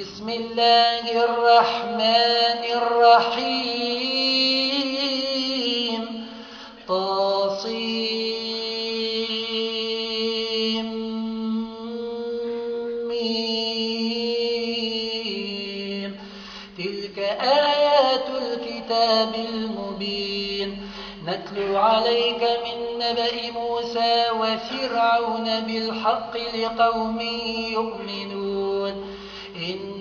بسم الله الرحمن الرحيم. طاصيم ميم. تلك آيات الكتاب المبين. نتلو عليك من نبأ موسى وفرعون بالحق لقوم يؤمنون.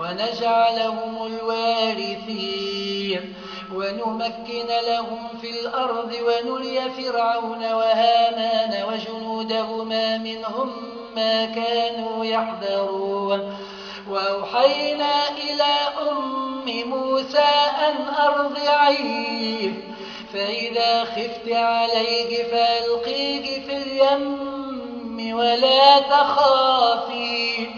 ونجعلهم الوارثين ونمكن لهم في الأرض ونري فرعون وهامان وجنودهما منهم ما كانوا يحذرون. وأوحينا إلى أم موسى أن أرضعيه. فإذا خفت عليه فألقيه في اليم ولا تخافي.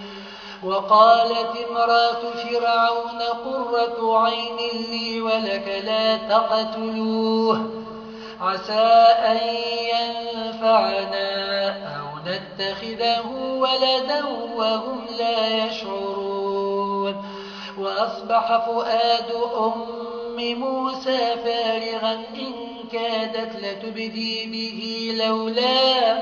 وقالت امرأة فرعون قرة عين لي ولك لا تقتلوه. عسى أن ينفعنا أو نتخذه ولدا وهم لا يشعرون. وأصبح فؤاد أم موسى فارغا إن كادت لتبدي به لولا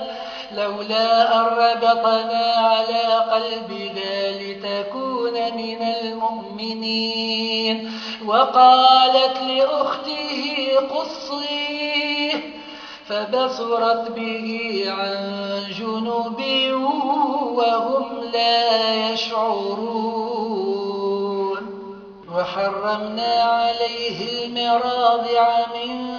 لولا أن ربطنا على قلبها لتكون من المؤمنين. وقالت لأخته قصيه فبصرت به عن جنب وهم لا يشعرون. وحرمنا عليه المراضع من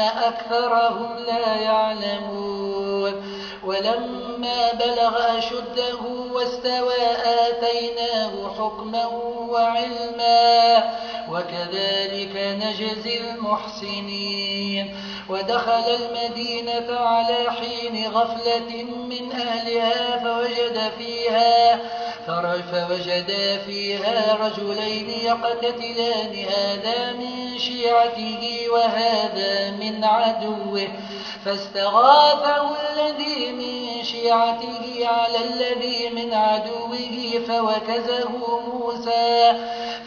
أكثرهم لا يعلمون. ولما بلغ أشده واستوى آتيناه حكما وعلما. وكذلك نجزي المحسنين. ودخل المدينة على حين غفلة من أهلها فوجد فيها فوجدا فيها رجلين يقتتلان هذا من شيعته وهذا من عدوه. فاستغاثه الذي من شيعته على الذي من عدوه فوكزه موسى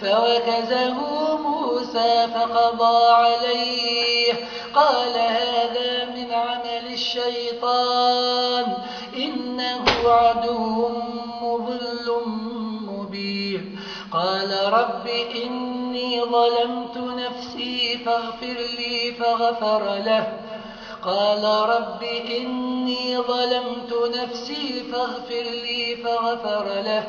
فوكزه موسى فقضى عليه. قال هذا من عمل الشيطان. إنه عدو مضل مبين. قال رب إني ظلمت نفسي فاغفر لي فغفر له. قال رب إني ظلمت نفسي فاغفر لي فغفر له.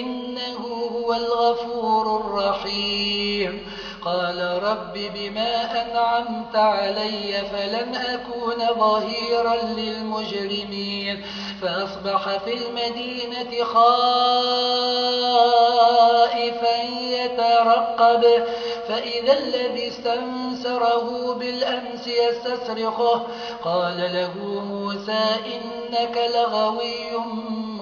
إنه هو الغفور الرحيم. قال رب بما أنعمت علي فلن أكون ظهيرا للمجرمين فأصبح في المدينة خائفا يترقب فإذا الذي استنسره بالأمس يستصرخه قال له موسى إنك لغوي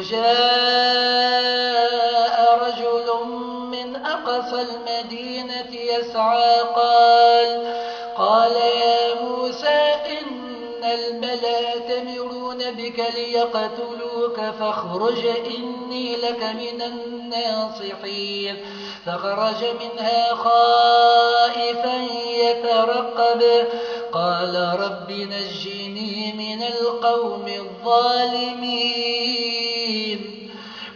وجاء رجل من أقصى المدينة يسعى قال قال يا موسى إن الملأ تمرون بك ليقتلوك فاخرج إني لك من الناصحين. فخرج منها خائفا يترقب قال رب نجني من القوم الظالمين.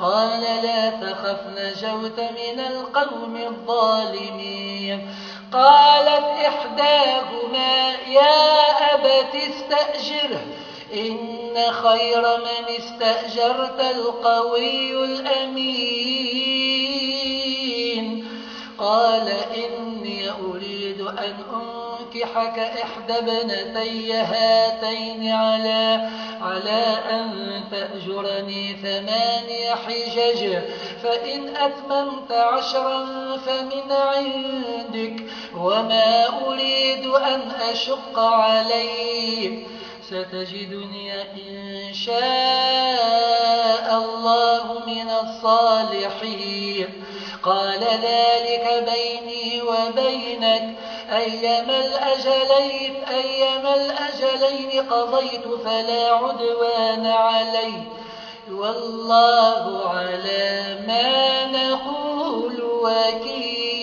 قال لا تخف نجوت من القوم الظالمين. قالت إحداهما يا أبت استأجره إن خير من استأجرت القوي الأمين. قال إني أريد أن أنكحك إحدى بنتي هاتين على, على أن تأجرني ثماني حجج فإن أتممت عشرا فمن عندك وما أريد أن أشق عليك. ستجدني إن شاء الله من الصالحين. قال ذلك بيني وبينك. أيما الأجلين, أيما الأجلين قضيت فلا عدوان علي. والله على ما نقول وكيل.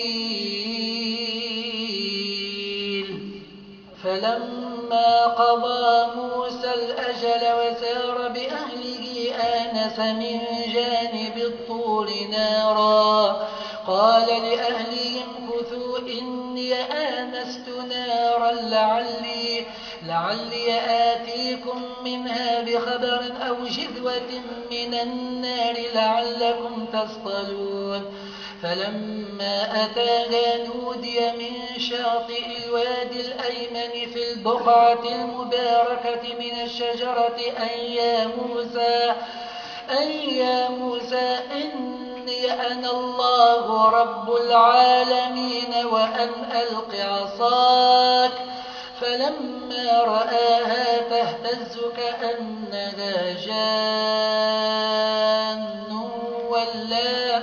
فلما قضى موسى الأجل وسار بأهله آنس من جانب الطور نارا. قال لأهلهم كثوا إني آنست نارا لعلي, لعلي آتيكم منها بخبر أو جذوة من النار لعلكم تصطلون. فلما أتاها نودي من شاطئ الوادي الأيمن في البقعة المباركة من الشجرة أن يا موسى, أن يا موسى إني أنا الله رب العالمين وأن ألق عصاك. فلما رآها تهتز كأنها جان ولا,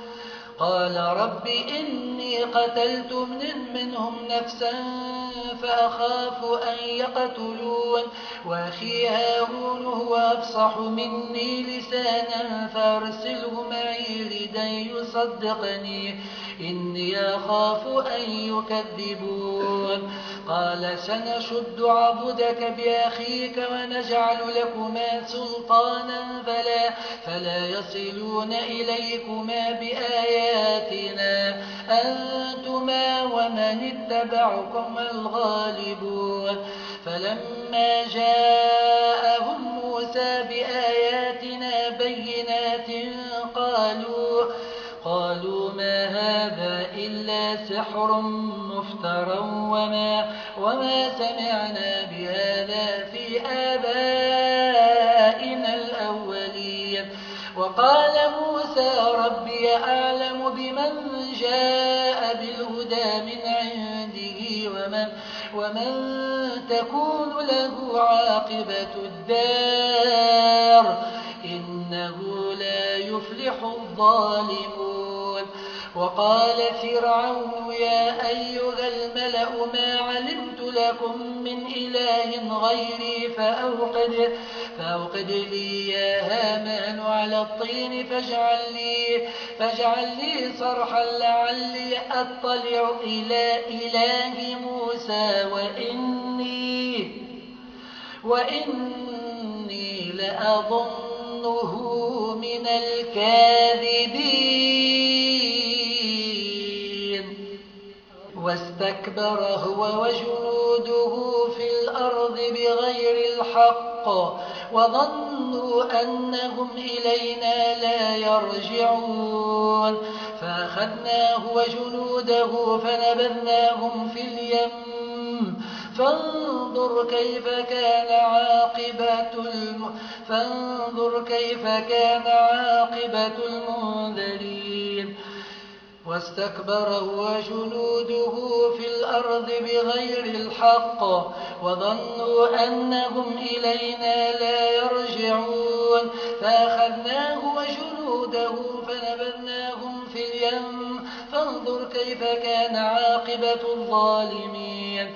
قال رب إني قتلت من منهم نفسا فأخاف أن يقتلون وأخي هارون هو أفصح مني لسانا فأرسله معي لدا يصدقني. إني أخاف أن يكذبون. قال سنشد عضدك بأخيك ونجعل لكما سلطانا. فلا, فلا يصلون إليكما بآياتنا. أنتما ومن اتبعكم الغالبون. فلما جاءهم موسى بآياتنا سحر مفترى وما, وما سمعنا بهذا في آبائنا الأولين. وقال موسى ربي أعلم بمن جاء بالهدى من عنده ومن, ومن تكون له عاقبة الدار. إنه لا يفلح الظالمون. وقال فرعون يا أيها الملأ ما علمت لكم من إله غيري فأوقد, فأوقد لي يا هامان على الطين فاجعل لي, فاجعل لي صرحا لعلي أطلع إلى إله موسى وإني, وإني لأظنه من الكاذبين. واستكبر هو وجنوده في الأرض بغير الحق وظنوا أنهم إلينا لا يرجعون. فأخذناه وجنوده فنبذناهم في اليم. فانظر كيف كان عاقبة الم... فانظر كيف كان عاقبة المنذرين. واستكبر وجنوده في الأرض بغير الحق وظنوا أنهم إلينا لا يرجعون. فأخذناه وجنوده فنبذناهم في اليم. فانظر كيف كان عاقبة الظالمين.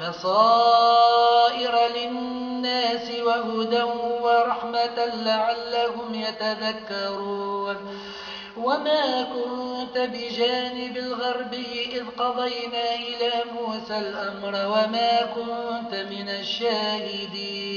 بصائر للناس وهدى ورحمة لعلهم يتذكرون. وما كنت بجانب الغرب إذ قضينا إلى موسى الأمر وما كنت من الشاهدين.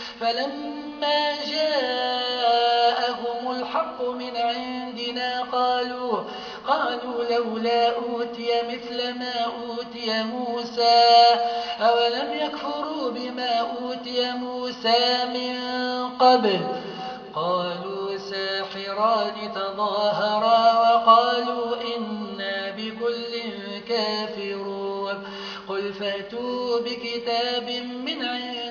فلما جاءهم الحق من عندنا قالوا قالوا لولا أوتي مثل ما أوتي موسى أولم يكفروا بما أوتي موسى من قبل؟ قالوا ساحران تظاهرا وقالوا إنا بكل كافرون. قل فأتوا بكتاب من عند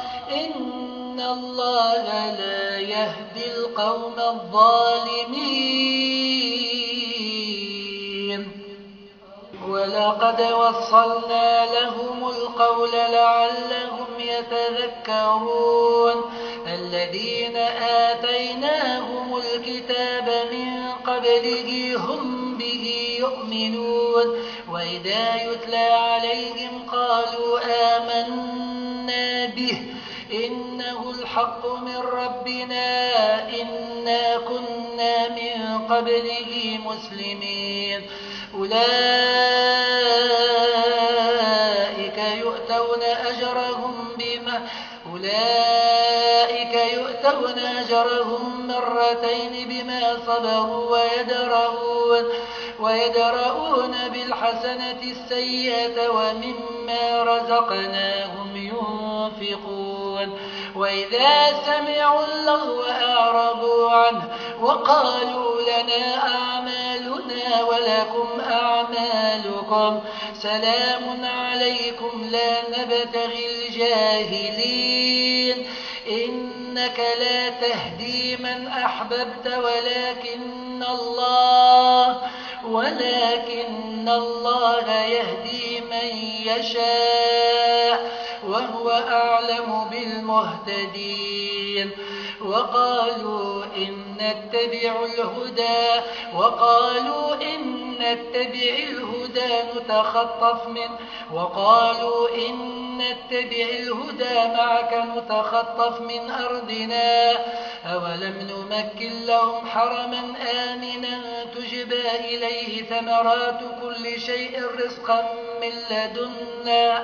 الله لا يهدي القوم الظالمين. ولقد وصلنا لهم القول لعلهم يتذكرون. الذين آتيناهم الكتاب من قبله هم به يؤمنون. وإذا يتلى عليهم قالوا آمنا به. الحق من ربنا إنا كنا من قبله مسلمين. أولئك يؤتون أجرهم بما أولئك يؤتون أجرهم مرتين بما صبروا ويدرؤون, ويدرؤون بالحسنة السيئة ومما رزقناهم ينفقون. وإذا سمعوا اللغو أعرضوا عنه وقالوا لنا أعمالنا ولكم أعمالكم سلام عليكم لا نبتغي الجاهلين إنك لا تهدي من أحببت ولكن الله ولكن الله يهدي من يشاء وهو أعلم بالمهتدين. وقالوا إن نتبع الهدى وقالوا إن نتبع الهدى نتخطف من وقالوا إن نتبع الهدى معك نتخطف من أرضنا. أولم نمكن لهم حرما آمنا تجبى إليه ثمرات كل شيء رزقا من لدنا.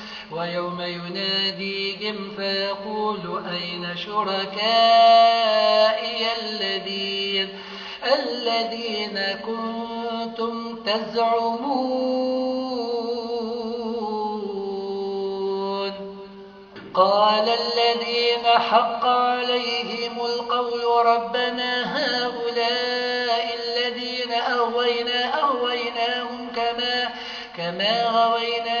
ويوم يناديهم فيقول أين شركائي الذين, الذين كنتم تزعمون؟ قال الذين حق عليهم القول ربنا هؤلاء الذين أغوينا أغويناهم كما كما غوينا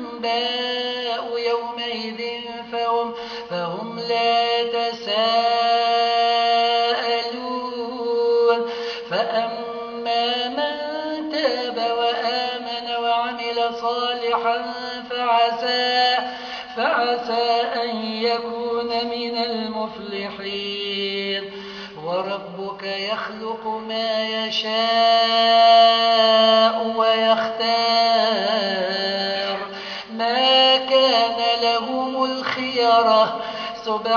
الأنباء يومئذ فهم, فهم لا يتساءلون فأما من تاب وآمن وعمل صالحا فعسى, فعسى أن يكون من المفلحين. وربك يخلق ما يشاء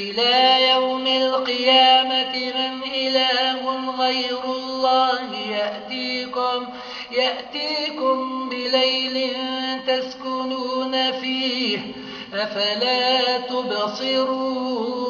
إلى يوم القيامة من إله غير الله يأتيكم, يأتيكم بليل تسكنون فيه أفلا تبصرون؟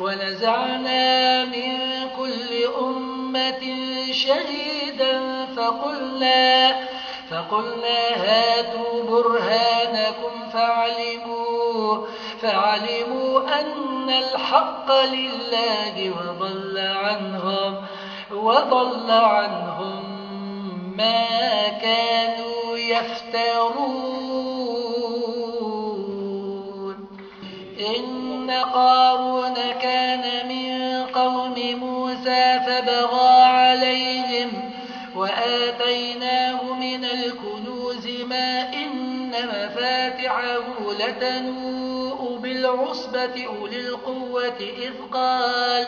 ونزعنا من كل أمة شهيدا فقلنا, فقلنا هاتوا برهانكم فعلموا, فعلموا أن الحق لله وضل عنهم, وضل عنهم ما كانوا يفترون. إن قارون كان من قوم موسى فبغى عليهم وآتيناه من الكنوز ما إن مفاتحه لتنوء بالعصبة أولي القوة إذ قال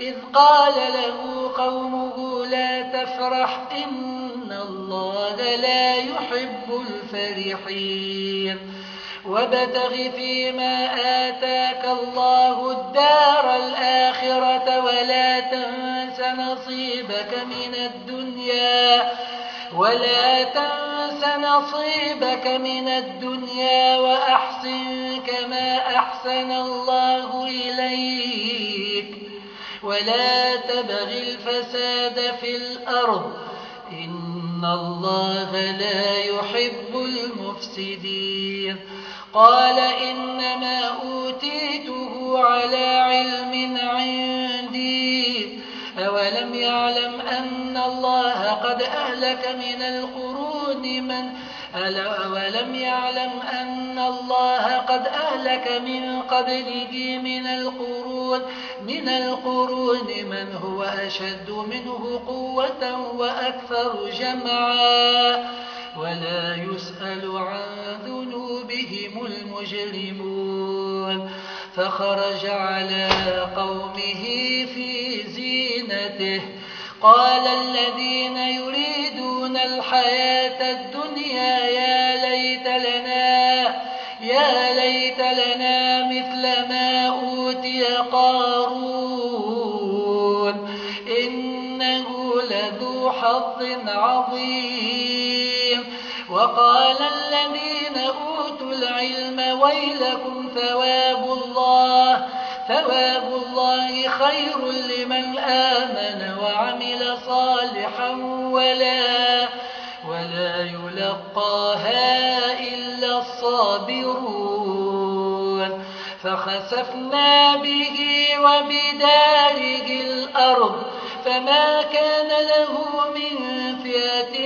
إذ قال له قومه لا تفرح إن الله لا يحب الفرحين. وابتغ فيما آتاك الله الدار الآخرة ولا تنس نصيبك من الدنيا ولا تنس نصيبك من الدنيا وأحسن كما أحسن الله إليك. ولا تبغ الفساد في الأرض إن الله لا يحب المفسدين. قال إنما أوتيته على علم عندي. أولم يعلم أن الله قد أهلك من القرون من أولم يعلم أن الله قد أهلك من قبله من القرون من القرون من هو أشد منه قوة وأكثر جمعا. ولا يسأل عن ذنوبهم المجرمون. فخرج على قومه في زينته. قال الذين يريدون الحياة الدنيا يا الذين أوتوا العلم ويلكم ثواب الله. ثواب الله خير لمن آمن وعمل صالحا ولا ولا يلقاها إلا الصابرون. فخسفنا به وبداره الأرض. فما كان له من فئة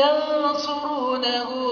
ينصرونه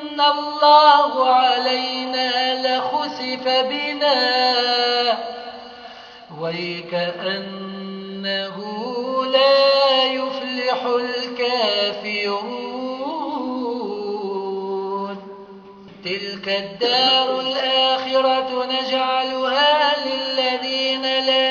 الله علينا لخسف بنا ويكأنه لا يفلح الكافرون تلك الدار الآخرة نجعلها للذين لا